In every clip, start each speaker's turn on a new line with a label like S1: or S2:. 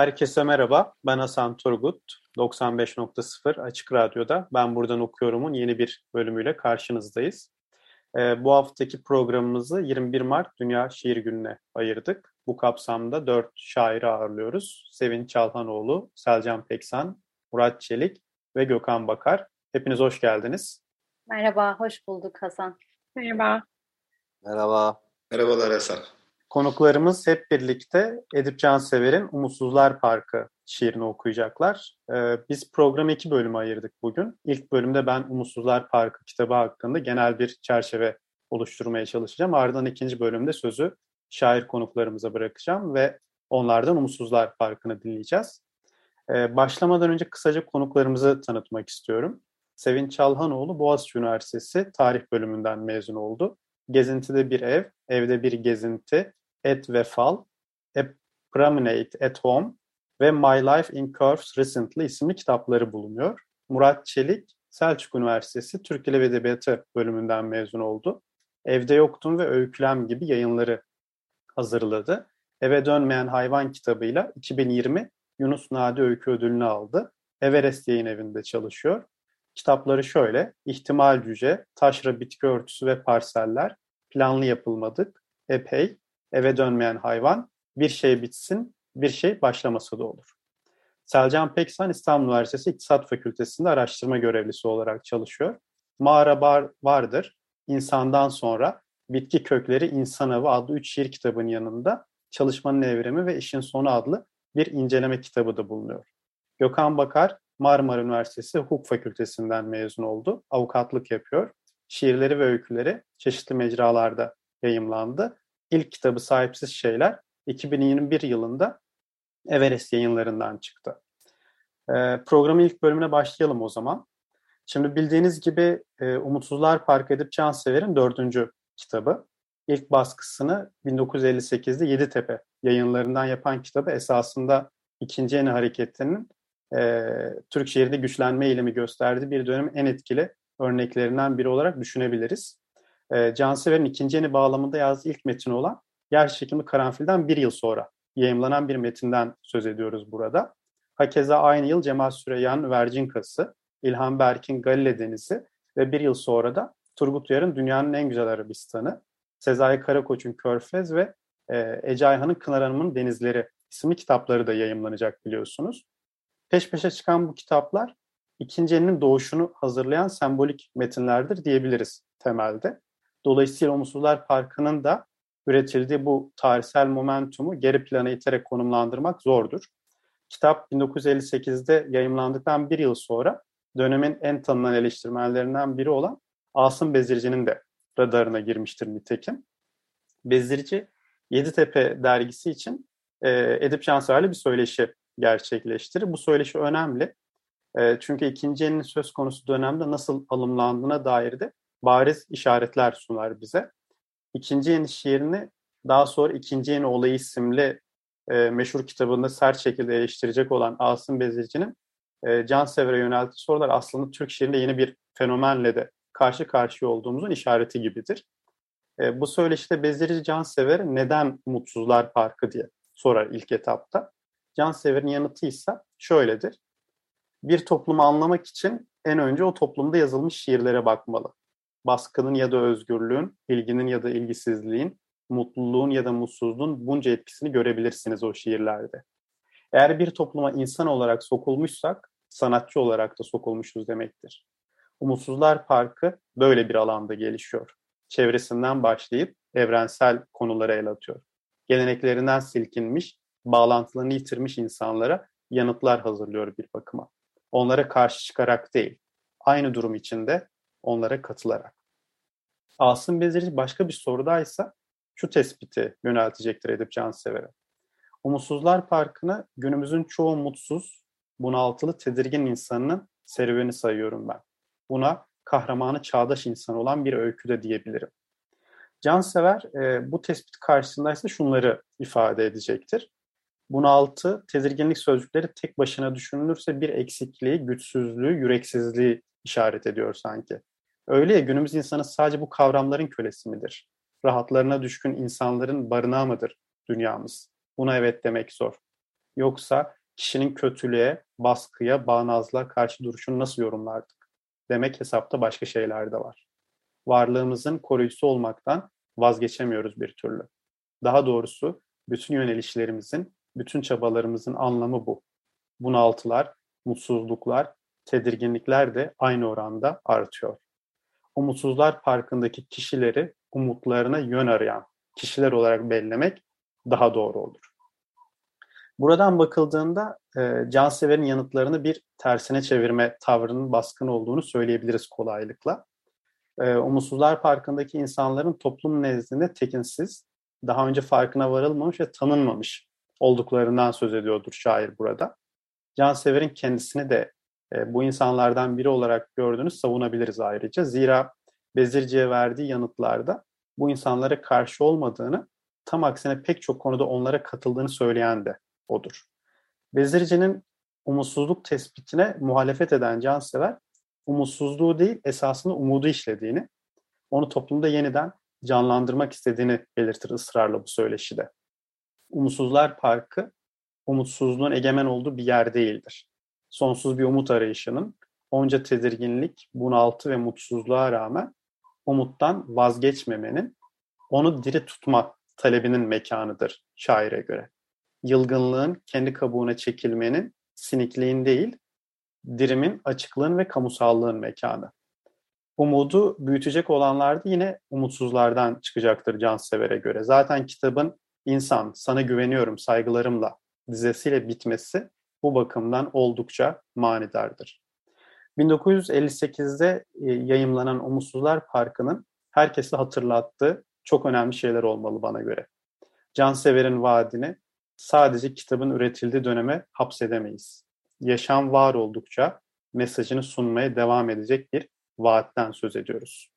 S1: Herkese merhaba, ben Hasan Turgut. 95.0 Açık Radyo'da Ben Buradan Okuyorum'un yeni bir bölümüyle karşınızdayız. Ee, bu haftaki programımızı 21 Mart Dünya Şiir Günü'ne ayırdık. Bu kapsamda dört şairi ağırlıyoruz. Sevin Çalhanoğlu, Selcan Peksan, Murat Çelik ve Gökhan Bakar. Hepiniz hoş geldiniz.
S2: Merhaba, hoş bulduk Hasan.
S3: Merhaba.
S4: Merhaba.
S5: Merhabalar Hasan.
S1: Konuklarımız hep birlikte Edip Cansever'in Umutsuzlar Parkı şiirini okuyacaklar. Ee, biz programı iki bölüme ayırdık bugün. İlk bölümde ben Umutsuzlar Parkı kitabı hakkında genel bir çerçeve oluşturmaya çalışacağım. Ardından ikinci bölümde sözü şair konuklarımıza bırakacağım ve onlardan Umutsuzlar Parkı'nı dinleyeceğiz. Ee, başlamadan önce kısaca konuklarımızı tanıtmak istiyorum. Sevin Çalhanoğlu Boğaziçi Üniversitesi tarih bölümünden mezun oldu. Gezintide bir ev, evde bir gezinti, et ve fal, A Promenade at Home ve My Life in Curves Recently isimli kitapları bulunuyor. Murat Çelik, Selçuk Üniversitesi Türk Dili ve Edebiyatı bölümünden mezun oldu. Evde Yoktum ve Öykülem gibi yayınları hazırladı. Eve Dönmeyen Hayvan kitabıyla 2020 Yunus Nadi Öykü Ödülünü aldı. Everest Yayın Evi'nde çalışıyor. Kitapları şöyle, İhtimal Cüce, Taşra Bitki Örtüsü ve Parseller, Planlı Yapılmadık, Epey, Eve Dönmeyen Hayvan, Bir Şey Bitsin, Bir Şey Başlamasa da olur. Selcan Peksan İstanbul Üniversitesi İktisat Fakültesi'nde araştırma görevlisi olarak çalışıyor. Mağara Bar Vardır, İnsandan Sonra, Bitki Kökleri İnsan Avı adlı üç şiir kitabının yanında Çalışmanın Evrimi ve İşin Sonu adlı bir inceleme kitabı da bulunuyor. Gökhan Bakar, Marmara Üniversitesi Hukuk Fakültesinden mezun oldu. Avukatlık yapıyor. Şiirleri ve öyküleri çeşitli mecralarda yayımlandı. İlk kitabı Sahipsiz Şeyler 2021 yılında Everest yayınlarından çıktı. Ee, programın ilk bölümüne başlayalım o zaman. Şimdi bildiğiniz gibi e, Umutsuzlar Park Edip Cansever'in dördüncü kitabı. İlk baskısını 1958'de Yeditepe yayınlarından yapan kitabı esasında ikinci yeni hareketinin e, Türk şehrinde güçlenme eğilimi gösterdiği bir dönemin en etkili örneklerinden biri olarak düşünebiliriz. E, Cansever'in ikinci yeni bağlamında yazdığı ilk metin olan Yer Çekimi Karanfil'den bir yıl sonra yayımlanan bir metinden söz ediyoruz burada. Hakeza aynı yıl Cemal Süreyya'nın Vercinkası, İlhan Berk'in Galile Denizi ve bir yıl sonra da Turgut Uyar'ın Dünyanın En Güzel Arabistanı, Sezai Karakoç'un Körfez ve e, Ece Ayhan'ın Kınar Hanım'ın Denizleri isimli kitapları da yayımlanacak biliyorsunuz. Peş peşe çıkan bu kitaplar ikinci elinin doğuşunu hazırlayan sembolik metinlerdir diyebiliriz temelde. Dolayısıyla Umutsuzlar Parkı'nın da üretildiği bu tarihsel momentumu geri plana iterek konumlandırmak zordur. Kitap 1958'de yayımlandıktan bir yıl sonra dönemin en tanınan eleştirmenlerinden biri olan Asım Bezirci'nin de radarına girmiştir nitekim. Bezirci Yeditepe dergisi için e, Edip Cansever'le bir söyleşi gerçekleştirir. Bu söyleşi önemli. E, çünkü ikinci elinin söz konusu dönemde nasıl alımlandığına dair de bariz işaretler sunar bize. İkinci yeni şiirini daha sonra ikinci yeni olayı isimli e, meşhur kitabında sert şekilde eleştirecek olan Asım Bezirci'nin e, Cansever'e yönelttiği sorular aslında Türk şiirinde yeni bir fenomenle de karşı karşıya olduğumuzun işareti gibidir. E, bu söyleşide Bezirci Cansever neden Mutsuzlar Parkı diye sorar ilk etapta. Cansever'in yanıtı ise şöyledir. Bir toplumu anlamak için en önce o toplumda yazılmış şiirlere bakmalı. Baskının ya da özgürlüğün, ilginin ya da ilgisizliğin, mutluluğun ya da mutsuzluğun bunca etkisini görebilirsiniz o şiirlerde. Eğer bir topluma insan olarak sokulmuşsak, sanatçı olarak da sokulmuşuz demektir. Umutsuzlar Parkı böyle bir alanda gelişiyor. Çevresinden başlayıp evrensel konulara el atıyor. Geleneklerinden silkinmiş, bağlantılarını yitirmiş insanlara yanıtlar hazırlıyor bir bakıma. Onlara karşı çıkarak değil, aynı durum içinde onlara katılarak. Asım Bezirci başka bir sorudaysa şu tespiti yöneltecektir Edip Cansever'e. Umutsuzlar Parkı'nı günümüzün çoğu mutsuz, bunaltılı, tedirgin insanının serüveni sayıyorum ben. Buna kahramanı çağdaş insan olan bir öykü de diyebilirim. Cansever e, bu tespit karşısındaysa şunları ifade edecektir. Bunaltı, tedirginlik sözcükleri tek başına düşünülürse bir eksikliği, güçsüzlüğü, yüreksizliği işaret ediyor sanki. Öyle ya günümüz insanı sadece bu kavramların kölesi midir? Rahatlarına düşkün insanların barınağı mıdır dünyamız? Buna evet demek zor. Yoksa kişinin kötülüğe, baskıya, bağnazlığa karşı duruşunu nasıl yorumlardık? Demek hesapta başka şeyler de var. Varlığımızın koruyucusu olmaktan vazgeçemiyoruz bir türlü. Daha doğrusu bütün yönelişlerimizin, bütün çabalarımızın anlamı bu. Bunaltılar, mutsuzluklar, tedirginlikler de aynı oranda artıyor. Umutsuzlar Parkı'ndaki kişileri umutlarına yön arayan kişiler olarak bellemek daha doğru olur. Buradan bakıldığında e, Cansever'in yanıtlarını bir tersine çevirme tavrının baskın olduğunu söyleyebiliriz kolaylıkla. E, Umutsuzlar Parkı'ndaki insanların toplum nezdinde tekinsiz, daha önce farkına varılmamış ve tanınmamış olduklarından söz ediyordur şair burada. Cansever'in kendisini de e, bu insanlardan biri olarak gördüğünü savunabiliriz ayrıca. Zira Bezirci'ye verdiği yanıtlarda bu insanlara karşı olmadığını, tam aksine pek çok konuda onlara katıldığını söyleyen de odur. Bezirci'nin umutsuzluk tespitine muhalefet eden cansever, umutsuzluğu değil esasında umudu işlediğini, onu toplumda yeniden canlandırmak istediğini belirtir ısrarla bu söyleşide. Umutsuzlar Parkı, umutsuzluğun egemen olduğu bir yer değildir. Sonsuz bir umut arayışının, onca tedirginlik, bunaltı ve mutsuzluğa rağmen umuttan vazgeçmemenin, onu diri tutma talebinin mekanıdır şaire göre yılgınlığın kendi kabuğuna çekilmenin sinikliğin değil, dirimin, açıklığın ve kamusallığın mekanı. Umudu büyütecek olanlar da yine umutsuzlardan çıkacaktır Cansever'e göre. Zaten kitabın insan, sana güveniyorum, saygılarımla dizesiyle bitmesi bu bakımdan oldukça manidardır. 1958'de e, yayımlanan Umutsuzlar Parkı'nın herkese hatırlattığı çok önemli şeyler olmalı bana göre. Cansever'in vaadini sadece kitabın üretildiği döneme hapsedemeyiz. Yaşam var oldukça mesajını sunmaya devam edecek bir vaatten söz ediyoruz.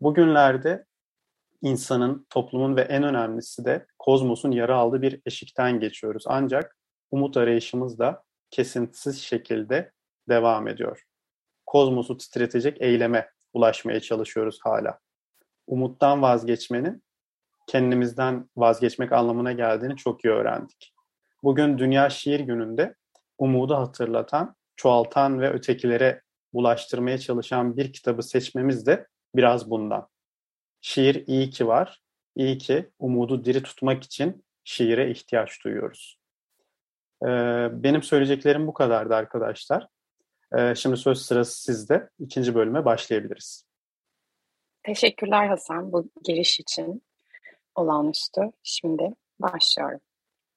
S1: Bugünlerde insanın, toplumun ve en önemlisi de kozmosun yara aldığı bir eşikten geçiyoruz. Ancak umut arayışımız da kesintisiz şekilde devam ediyor. Kozmosu titretecek eyleme ulaşmaya çalışıyoruz hala. Umuttan vazgeçmenin kendimizden vazgeçmek anlamına geldiğini çok iyi öğrendik. Bugün Dünya Şiir Günü'nde umudu hatırlatan, çoğaltan ve ötekilere ulaştırmaya çalışan bir kitabı seçmemiz de biraz bundan. Şiir iyi ki var, iyi ki umudu diri tutmak için şiire ihtiyaç duyuyoruz. Ee, benim söyleyeceklerim bu kadardı arkadaşlar. Ee, şimdi söz sırası sizde. İkinci bölüme başlayabiliriz.
S3: Teşekkürler Hasan bu giriş için olağanüstü. Şimdi başlıyorum.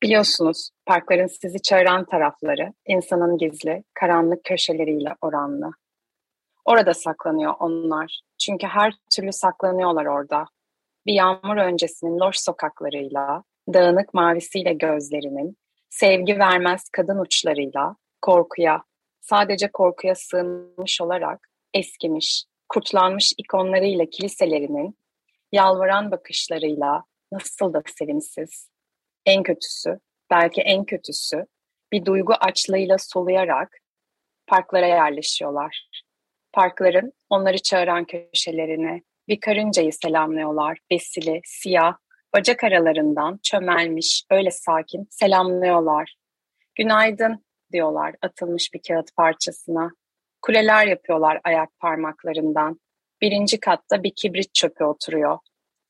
S3: Biliyorsunuz parkların sizi çağıran tarafları insanın gizli, karanlık köşeleriyle oranlı. Orada saklanıyor onlar. Çünkü her türlü saklanıyorlar orada. Bir yağmur öncesinin loş sokaklarıyla, dağınık mavisiyle gözlerinin, sevgi vermez kadın uçlarıyla, korkuya, sadece korkuya sığınmış olarak eskimiş, kurtlanmış ikonlarıyla kiliselerinin, yalvaran bakışlarıyla nasıl da sevimsiz. En kötüsü, belki en kötüsü bir duygu açlığıyla soluyarak parklara yerleşiyorlar. Parkların onları çağıran köşelerine bir karıncayı selamlıyorlar. Besili, siyah, bacak aralarından çömelmiş, öyle sakin selamlıyorlar. Günaydın diyorlar atılmış bir kağıt parçasına. Kuleler yapıyorlar ayak parmaklarından. Birinci katta bir kibrit çöpü oturuyor.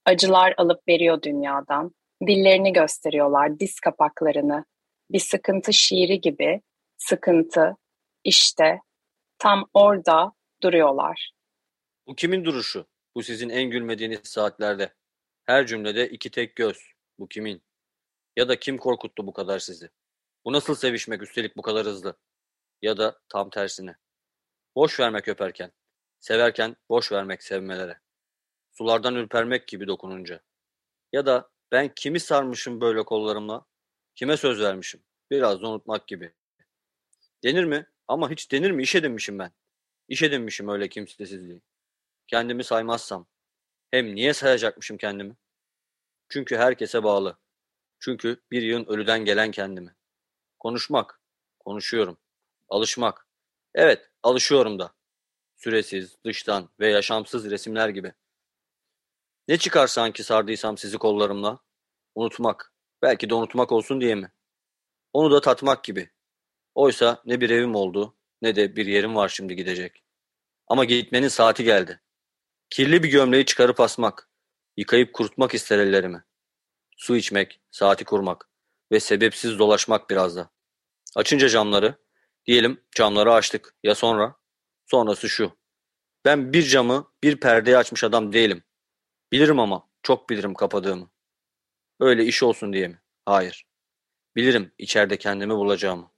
S3: Acılar alıp veriyor dünyadan. Dillerini gösteriyorlar, diz kapaklarını. Bir sıkıntı şiiri gibi. Sıkıntı, işte, tam orada duruyorlar.
S4: Bu kimin duruşu? Bu sizin en gülmediğiniz saatlerde. Her cümlede iki tek göz. Bu kimin? Ya da kim korkuttu bu kadar sizi? Bu nasıl sevişmek üstelik bu kadar hızlı? Ya da tam tersine. Boş vermek öperken. Severken boş vermek sevmelere. Sulardan ürpermek gibi dokununca. Ya da ben kimi sarmışım böyle kollarımla? Kime söz vermişim? Biraz da unutmak gibi. Denir mi? Ama hiç denir mi? İş edinmişim ben. İş edinmişim öyle kimsesizliği. Kendimi saymazsam. Hem niye sayacakmışım kendimi? Çünkü herkese bağlı. Çünkü bir yığın ölüden gelen kendimi. Konuşmak. Konuşuyorum. Alışmak. Evet, alışıyorum da. Süresiz, dıştan ve yaşamsız resimler gibi. Ne çıkar sanki sardıysam sizi kollarımla? Unutmak. Belki de unutmak olsun diye mi? Onu da tatmak gibi. Oysa ne bir evim oldu ne de bir yerim var şimdi gidecek. Ama gitmenin saati geldi. Kirli bir gömleği çıkarıp asmak, yıkayıp kurutmak ister ellerimi. Su içmek, saati kurmak ve sebepsiz dolaşmak biraz da. Açınca camları, diyelim camları açtık. Ya sonra? Sonrası şu. Ben bir camı, bir perdeyi açmış adam değilim. Bilirim ama, çok bilirim kapadığımı. Öyle iş olsun diye mi? Hayır. Bilirim içeride kendimi bulacağımı.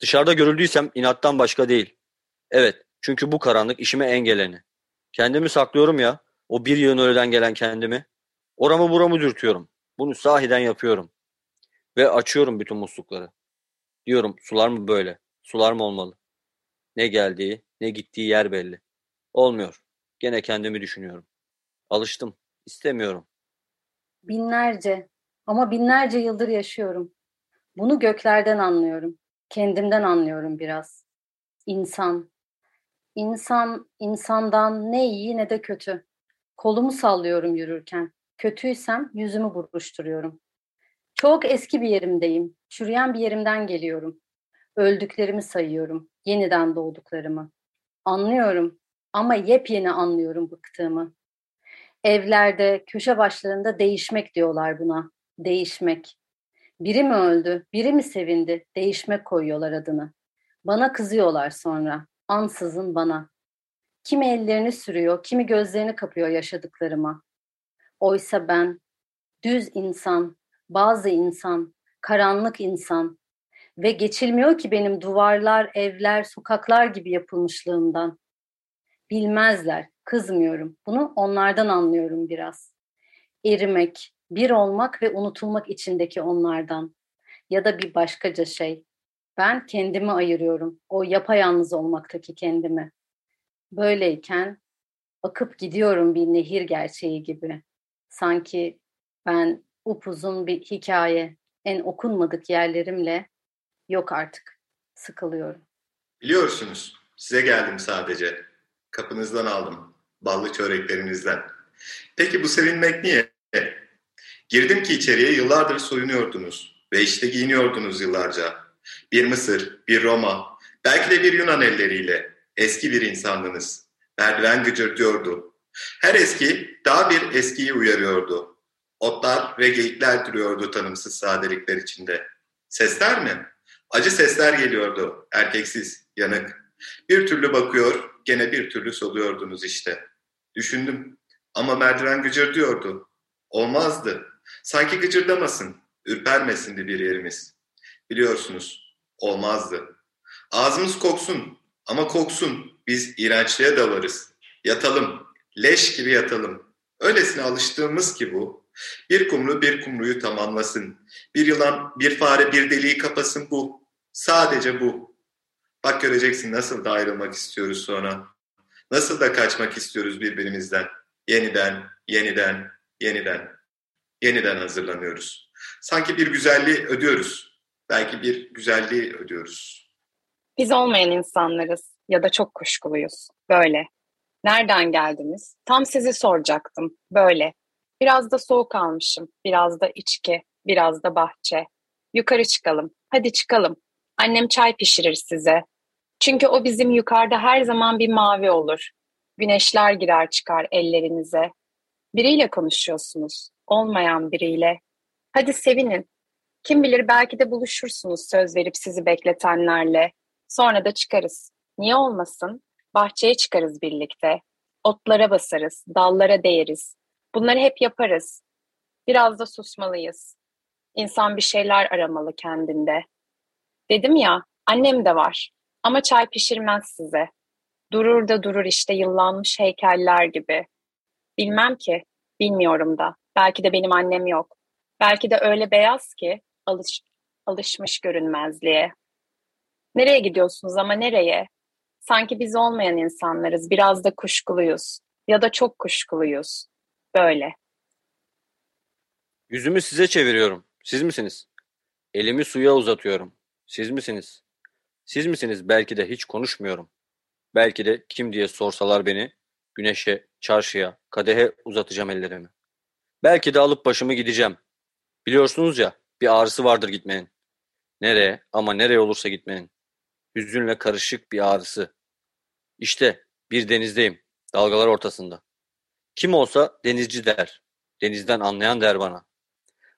S4: Dışarıda görüldüysem inattan başka değil. Evet, çünkü bu karanlık işime engeleni. Kendimi saklıyorum ya, o bir yığın öğleden gelen kendimi. Oramı buramı dürtüyorum. Bunu sahiden yapıyorum. Ve açıyorum bütün muslukları. Diyorum sular mı böyle? Sular mı olmalı? Ne geldiği, ne gittiği yer belli. Olmuyor. Gene kendimi düşünüyorum. Alıştım. İstemiyorum.
S2: Binlerce ama binlerce yıldır yaşıyorum. Bunu göklerden anlıyorum. Kendimden anlıyorum biraz. İnsan. İnsan, insandan ne iyi ne de kötü. Kolumu sallıyorum yürürken. Kötüysem yüzümü buruşturuyorum. Çok eski bir yerimdeyim. Çürüyen bir yerimden geliyorum. Öldüklerimi sayıyorum. Yeniden doğduklarımı. Anlıyorum ama yepyeni anlıyorum bıktığımı. Evlerde, köşe başlarında değişmek diyorlar buna. Değişmek. Biri mi öldü, biri mi sevindi? Değişmek koyuyorlar adını. Bana kızıyorlar sonra. Ansızın bana. Kimi ellerini sürüyor, kimi gözlerini kapıyor yaşadıklarıma. Oysa ben düz insan, bazı insan, karanlık insan ve geçilmiyor ki benim duvarlar, evler, sokaklar gibi yapılmışlığımdan. Bilmezler, kızmıyorum. Bunu onlardan anlıyorum biraz. Erimek, bir olmak ve unutulmak içindeki onlardan. Ya da bir başkaca şey. Ben kendimi ayırıyorum. O yapayalnız olmaktaki kendimi. Böyleyken akıp gidiyorum bir nehir gerçeği gibi. Sanki ben upuzun bir hikaye, en okunmadık yerlerimle yok artık. Sıkılıyorum.
S5: Biliyorsunuz, size geldim sadece. Kapınızdan aldım, ballı çöreklerinizden. Peki bu sevinmek niye? Girdim ki içeriye yıllardır soyunuyordunuz ve işte giyiniyordunuz yıllarca. Bir Mısır, bir Roma, belki de bir Yunan elleriyle eski bir insandınız. Merdiven gıcırdıyordu. Her eski daha bir eskiyi uyarıyordu. Otlar ve geyikler duruyordu tanımsız sadelikler içinde. Sesler mi? Acı sesler geliyordu, erkeksiz, yanık. Bir türlü bakıyor, gene bir türlü soluyordunuz işte. Düşündüm ama merdiven gıcırdıyordu. Olmazdı. Sanki gıcırdamasın, ürpermesindi bir yerimiz. Biliyorsunuz, olmazdı. Ağzımız koksun ama koksun. Biz iğrençliğe dalarız. Yatalım, leş gibi yatalım. Öylesine alıştığımız ki bu. Bir kumru bir kumruyu tamamlasın. Bir yılan, bir fare bir deliği kapasın bu. Sadece bu. Bak göreceksin nasıl da ayrılmak istiyoruz sonra. Nasıl da kaçmak istiyoruz birbirimizden. Yeniden, yeniden, yeniden. Yeniden hazırlanıyoruz. Sanki bir güzelliği ödüyoruz. Belki bir güzelliği ödüyoruz.
S3: Biz olmayan insanlarız ya da çok kuşkuluyuz. Böyle. Nereden geldiniz? Tam sizi soracaktım. Böyle. Biraz da soğuk almışım. Biraz da içki. Biraz da bahçe. Yukarı çıkalım. Hadi çıkalım. Annem çay pişirir size. Çünkü o bizim yukarıda her zaman bir mavi olur. Güneşler girer çıkar ellerinize. Biriyle konuşuyorsunuz. Olmayan biriyle. Hadi sevinin. Kim bilir belki de buluşursunuz söz verip sizi bekletenlerle. Sonra da çıkarız. Niye olmasın? Bahçeye çıkarız birlikte. Otlara basarız, dallara değeriz. Bunları hep yaparız. Biraz da susmalıyız. İnsan bir şeyler aramalı kendinde. Dedim ya, annem de var. Ama çay pişirmez size. Durur da durur işte yıllanmış heykeller gibi. Bilmem ki. Bilmiyorum da. Belki de benim annem yok. Belki de öyle beyaz ki alış, alışmış görünmezliğe. Nereye gidiyorsunuz ama nereye? Sanki biz olmayan insanlarız. Biraz da kuşkuluyuz. Ya da çok kuşkuluyuz. Böyle.
S4: Yüzümü size çeviriyorum. Siz misiniz? Elimi suya uzatıyorum. Siz misiniz? Siz misiniz? Belki de hiç konuşmuyorum. Belki de kim diye sorsalar beni, güneşe, çarşıya, kadehe uzatacağım ellerimi. Belki de alıp başımı gideceğim. Biliyorsunuz ya, bir ağrısı vardır gitmenin. Nereye ama nereye olursa gitmenin. Hüzünle karışık bir ağrısı. İşte bir denizdeyim, dalgalar ortasında. Kim olsa denizci der. Denizden anlayan der bana.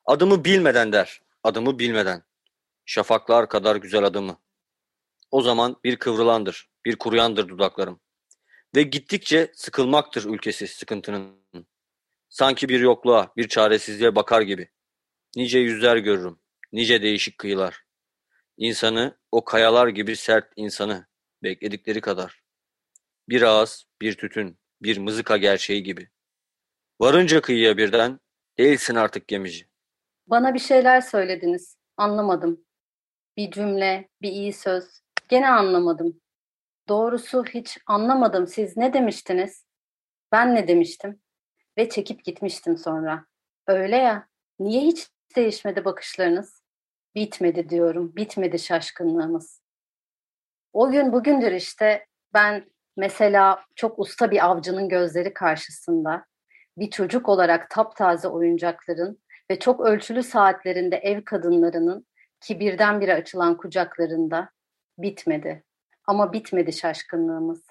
S4: Adımı bilmeden der. Adımı bilmeden. Şafaklar kadar güzel adımı. O zaman bir kıvrılandır, bir kuruyandır dudaklarım. Ve gittikçe sıkılmaktır ülkesi sıkıntının. Sanki bir yokluğa, bir çaresizliğe bakar gibi. Nice yüzler görürüm, nice değişik kıyılar. İnsanı, o kayalar gibi sert insanı, bekledikleri kadar. Bir ağız, bir tütün, bir mızıka gerçeği gibi. Varınca kıyıya birden, değilsin artık gemici.
S2: Bana bir şeyler söylediniz. Anlamadım. Bir cümle, bir iyi söz. Gene anlamadım. Doğrusu hiç anlamadım. Siz ne demiştiniz? Ben ne demiştim? Ve çekip gitmiştim sonra. Öyle ya. Niye hiç değişmedi bakışlarınız? Bitmedi diyorum. Bitmedi şaşkınlığımız. O gün bugündür işte ben mesela çok usta bir avcının gözleri karşısında bir çocuk olarak taptaze oyuncakların ve çok ölçülü saatlerinde ev kadınlarının ki birdenbire açılan kucaklarında bitmedi. Ama bitmedi şaşkınlığımız.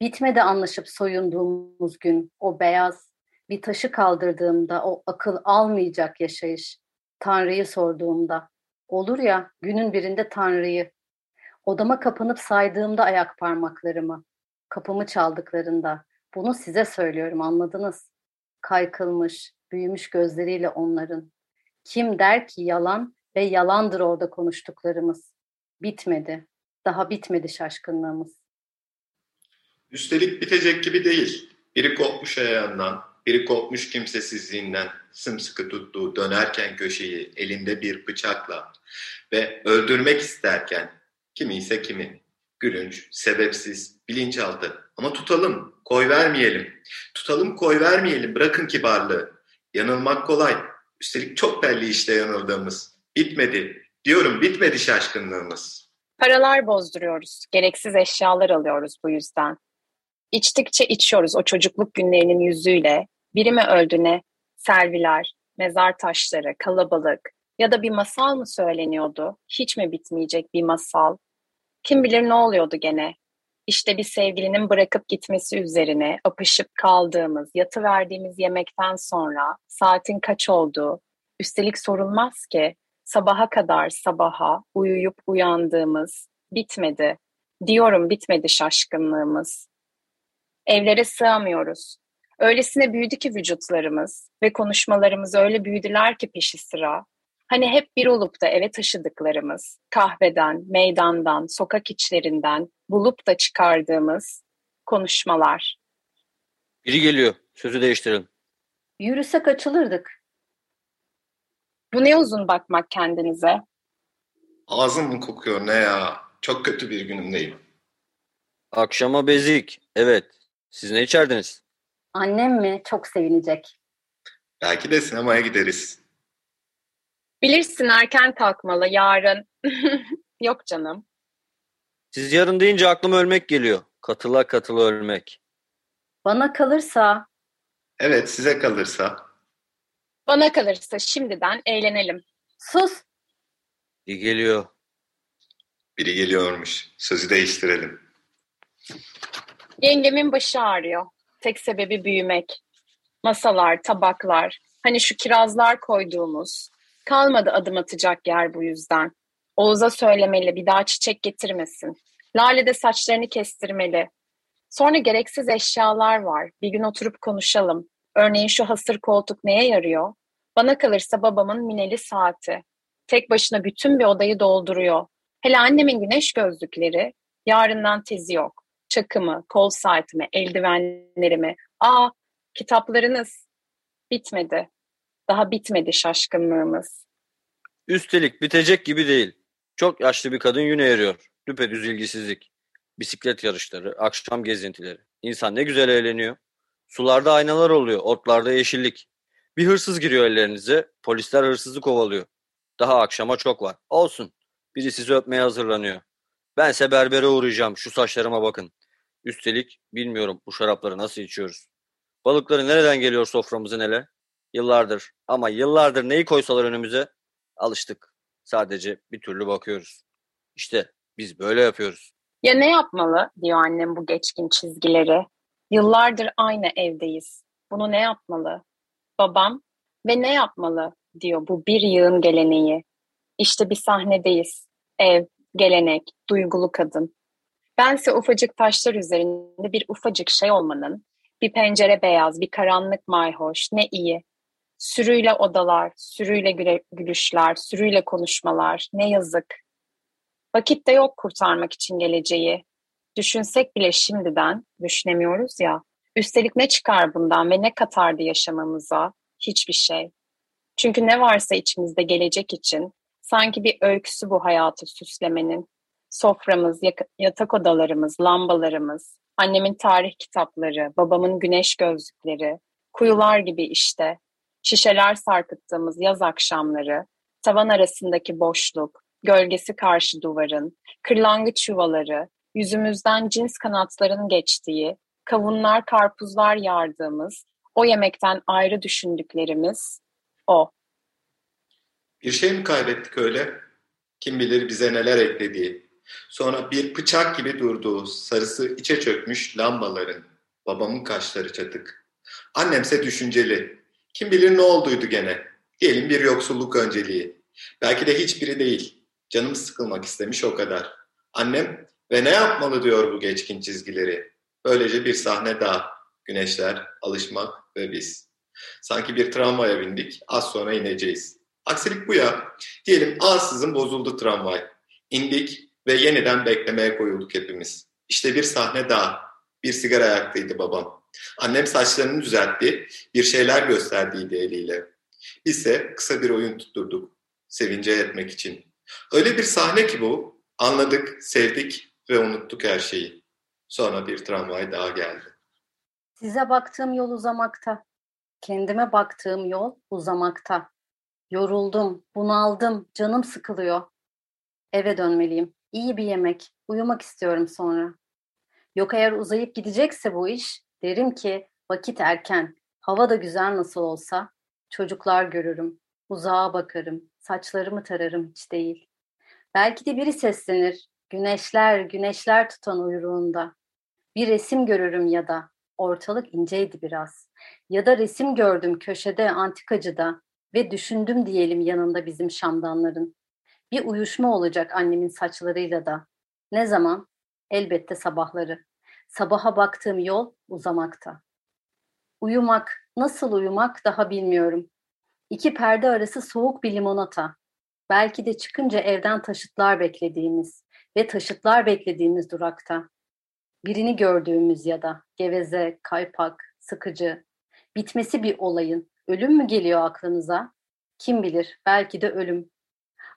S2: Bitmedi anlaşıp soyunduğumuz gün o beyaz bir taşı kaldırdığımda o akıl almayacak yaşayış. Tanrı'yı sorduğumda. Olur ya günün birinde Tanrı'yı. Odama kapanıp saydığımda ayak parmaklarımı. Kapımı çaldıklarında. Bunu size söylüyorum anladınız. Kaykılmış, büyümüş gözleriyle onların. Kim der ki yalan ve yalandır orada konuştuklarımız. Bitmedi. Daha bitmedi şaşkınlığımız.
S5: Üstelik bitecek gibi değil. Biri kopmuş ayağından, biri kopmuş kimsesizliğinden, sımsıkı tuttuğu dönerken köşeyi elinde bir bıçakla ve öldürmek isterken kimi ise kimi. Gülünç, sebepsiz, bilinçaltı. Ama tutalım, koy vermeyelim. Tutalım, koy vermeyelim. Bırakın kibarlığı. Yanılmak kolay. Üstelik çok belli işte yanıldığımız. Bitmedi. Diyorum bitmedi şaşkınlığımız.
S3: Paralar bozduruyoruz. Gereksiz eşyalar alıyoruz bu yüzden. İçtikçe içiyoruz o çocukluk günlerinin yüzüyle. Biri mi öldü ne? Selviler, mezar taşları, kalabalık ya da bir masal mı söyleniyordu? Hiç mi bitmeyecek bir masal? Kim bilir ne oluyordu gene? İşte bir sevgilinin bırakıp gitmesi üzerine apışıp kaldığımız, yatı verdiğimiz yemekten sonra saatin kaç olduğu, üstelik sorulmaz ki sabaha kadar sabaha uyuyup uyandığımız bitmedi. Diyorum bitmedi şaşkınlığımız. Evlere sığamıyoruz. Öylesine büyüdü ki vücutlarımız ve konuşmalarımız öyle büyüdüler ki peşi sıra. Hani hep bir olup da eve taşıdıklarımız, kahveden, meydandan, sokak içlerinden bulup da çıkardığımız konuşmalar.
S4: Biri geliyor. Sözü değiştirelim.
S2: Yürüsek açılırdık.
S3: Bu ne uzun bakmak kendinize.
S5: Ağzım mı kokuyor ne ya? Çok kötü bir günümdeyim.
S4: Akşama bezik. Evet. Siz ne içerdiniz?
S2: Annem mi? Çok sevinecek.
S5: Belki de sinemaya gideriz.
S3: Bilirsin erken kalkmalı yarın. Yok canım.
S4: Siz yarın deyince aklıma ölmek geliyor. Katıla katıla ölmek.
S2: Bana kalırsa
S5: Evet size kalırsa.
S3: Bana kalırsa şimdiden eğlenelim.
S2: sus.
S4: İyi geliyor.
S5: Biri geliyormuş. Sözü değiştirelim.
S3: Yengemin başı ağrıyor. Tek sebebi büyümek. Masalar, tabaklar, hani şu kirazlar koyduğumuz. Kalmadı adım atacak yer bu yüzden. Oğuz'a söylemeli bir daha çiçek getirmesin. Lale de saçlarını kestirmeli. Sonra gereksiz eşyalar var. Bir gün oturup konuşalım. Örneğin şu hasır koltuk neye yarıyor? Bana kalırsa babamın mineli saati. Tek başına bütün bir odayı dolduruyor. Hele annemin güneş gözlükleri, yarından tezi yok. Çakımı, kol saatimi, eldivenlerimi. Aa, kitaplarınız. Bitmedi. Daha bitmedi şaşkınlığımız.
S4: Üstelik bitecek gibi değil. Çok yaşlı bir kadın yine eriyor. Düpedüz ilgisizlik. Bisiklet yarışları, akşam gezintileri. İnsan ne güzel eğleniyor. Sularda aynalar oluyor, otlarda yeşillik. Bir hırsız giriyor ellerinize, polisler hırsızı kovalıyor. Daha akşama çok var. Olsun. Biri sizi öpmeye hazırlanıyor. Bense berbere uğrayacağım. Şu saçlarıma bakın. Üstelik bilmiyorum bu şarapları nasıl içiyoruz. Balıkları nereden geliyor soframızın ele? Yıllardır ama yıllardır neyi koysalar önümüze alıştık. Sadece bir türlü bakıyoruz. İşte biz böyle yapıyoruz.
S3: Ya ne yapmalı diyor annem bu geçkin çizgileri. Yıllardır aynı evdeyiz. Bunu ne yapmalı? Babam ve ne yapmalı diyor bu bir yığın geleneği. İşte bir sahnedeyiz. Ev, gelenek, duygulu kadın. Bense ufacık taşlar üzerinde bir ufacık şey olmanın, bir pencere beyaz, bir karanlık mayhoş, ne iyi. Sürüyle odalar, sürüyle gülüşler, sürüyle konuşmalar, ne yazık. Vakit de yok kurtarmak için geleceği. Düşünsek bile şimdiden düşünemiyoruz ya. Üstelik ne çıkar bundan ve ne katardı yaşamamıza? Hiçbir şey. Çünkü ne varsa içimizde gelecek için sanki bir öyküsü bu hayatı süslemenin. Soframız, yatak odalarımız, lambalarımız, annemin tarih kitapları, babamın güneş gözlükleri, kuyular gibi işte, şişeler sarkıttığımız yaz akşamları, tavan arasındaki boşluk, gölgesi karşı duvarın, kırlangıç yuvaları, yüzümüzden cins kanatların geçtiği, kavunlar, karpuzlar yardığımız, o yemekten ayrı düşündüklerimiz o.
S5: Bir şey mi kaybettik öyle? Kim bilir bize neler eklediği. Sonra bir bıçak gibi durduğu, sarısı içe çökmüş lambaların. Babamın kaşları çatık. Annemse düşünceli. Kim bilir ne olduydu gene. Diyelim bir yoksulluk önceliği. Belki de hiçbiri değil. Canım sıkılmak istemiş o kadar. Annem ve ne yapmalı diyor bu geçkin çizgileri. Böylece bir sahne daha. Güneşler, alışmak ve biz. Sanki bir tramvaya bindik, az sonra ineceğiz. Aksilik bu ya. Diyelim ansızın bozuldu tramvay. İndik ve yeniden beklemeye koyulduk hepimiz. İşte bir sahne daha. Bir sigara yaktıydı babam. Annem saçlarını düzeltti, bir şeyler gösterdiydi eliyle. İse kısa bir oyun tutturduk. Sevince etmek için. Öyle bir sahne ki bu. Anladık, sevdik ve unuttuk her şeyi. Sonra bir tramvay daha geldi.
S2: Size baktığım yol uzamakta. Kendime baktığım yol uzamakta. Yoruldum, bunaldım, canım sıkılıyor. Eve dönmeliyim. İyi bir yemek, uyumak istiyorum sonra. Yok eğer uzayıp gidecekse bu iş, derim ki vakit erken, hava da güzel nasıl olsa, çocuklar görürüm, uzağa bakarım, saçlarımı tararım hiç değil. Belki de biri seslenir, güneşler, güneşler tutan uyruğunda. Bir resim görürüm ya da, ortalık inceydi biraz. Ya da resim gördüm köşede antikacıda ve düşündüm diyelim yanında bizim şamdanların. Bir uyuşma olacak annemin saçlarıyla da. Ne zaman? Elbette sabahları. Sabaha baktığım yol uzamakta. Uyumak, nasıl uyumak daha bilmiyorum. İki perde arası soğuk bir limonata. Belki de çıkınca evden taşıtlar beklediğimiz ve taşıtlar beklediğimiz durakta. Birini gördüğümüz ya da geveze, kaypak, sıkıcı, bitmesi bir olayın ölüm mü geliyor aklınıza? Kim bilir, belki de ölüm.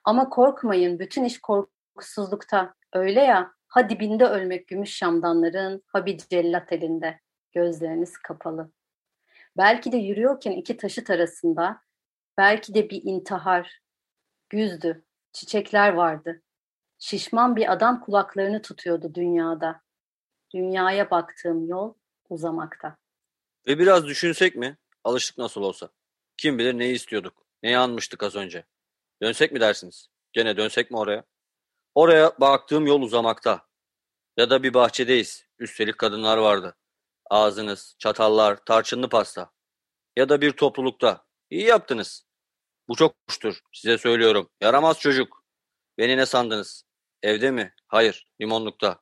S2: Ama korkmayın, bütün iş korkusuzlukta. Öyle ya, ha dibinde ölmek gümüş şamdanların, ha bir cellat elinde. Gözleriniz kapalı. Belki de yürüyorken iki taşıt arasında, belki de bir intihar. Güzdü, çiçekler vardı. Şişman bir adam kulaklarını tutuyordu dünyada. Dünyaya baktığım yol uzamakta.
S4: Ve biraz düşünsek mi? Alıştık nasıl olsa. Kim bilir neyi istiyorduk, neyi anmıştık az önce. Dönsek mi dersiniz? Gene dönsek mi oraya? Oraya baktığım yol uzamakta. Ya da bir bahçedeyiz. Üstelik kadınlar vardı. Ağzınız, çatallar, tarçınlı pasta. Ya da bir toplulukta. İyi yaptınız. Bu çok hoştur. Size söylüyorum. Yaramaz çocuk. Beni ne sandınız? Evde mi? Hayır. Limonlukta.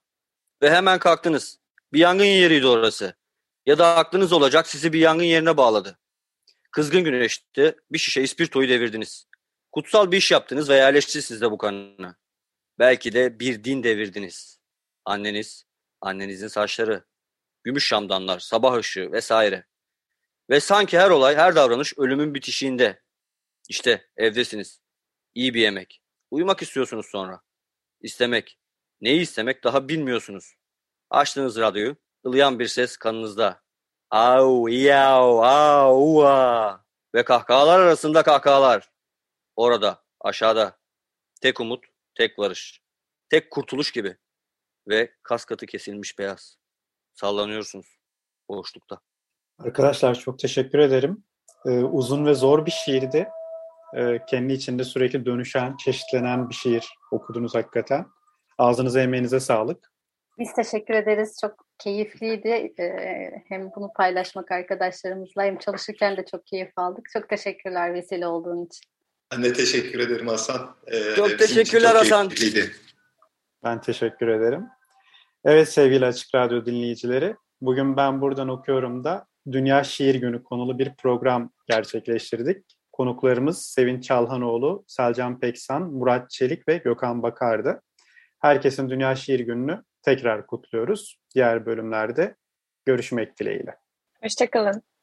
S4: Ve hemen kalktınız. Bir yangın yeriydi orası. Ya da aklınız olacak sizi bir yangın yerine bağladı. Kızgın güneşte bir şişe ispirtoyu devirdiniz. Kutsal bir iş yaptınız ve yerleşti sizde bu kanına. Belki de bir din devirdiniz. Anneniz, annenizin saçları, gümüş şamdanlar, sabah ışığı vesaire. Ve sanki her olay, her davranış ölümün bitişiğinde. İşte evdesiniz. İyi bir yemek. Uyumak istiyorsunuz sonra. İstemek. Neyi istemek daha bilmiyorsunuz. Açtınız radyoyu. ılıyan bir ses kanınızda. Au, yav, au, ua. Ve kahkahalar arasında kahkahalar. Orada, aşağıda. Tek umut, tek varış. Tek kurtuluş gibi. Ve kas katı kesilmiş beyaz. Sallanıyorsunuz boşlukta.
S1: Arkadaşlar çok teşekkür ederim. Ee, uzun ve zor bir şiirdi. Ee, kendi içinde sürekli dönüşen, çeşitlenen bir şiir okudunuz hakikaten. Ağzınıza emeğinize sağlık.
S2: Biz teşekkür ederiz. Çok keyifliydi. Ee, hem bunu paylaşmak arkadaşlarımızla hem çalışırken de çok keyif aldık. Çok teşekkürler vesile olduğun için.
S5: Ben de teşekkür ederim Hasan.
S4: Ee, çok teşekkürler çok Hasan.
S1: Ben teşekkür ederim. Evet sevgili Açık Radyo dinleyicileri, bugün ben buradan okuyorum da Dünya Şiir Günü konulu bir program gerçekleştirdik. Konuklarımız Sevin Çalhanoğlu, Selcan Peksan, Murat Çelik ve Gökhan Bakar'dı. Herkesin Dünya Şiir Günü'nü tekrar kutluyoruz. Diğer bölümlerde görüşmek dileğiyle.
S3: Hoşçakalın.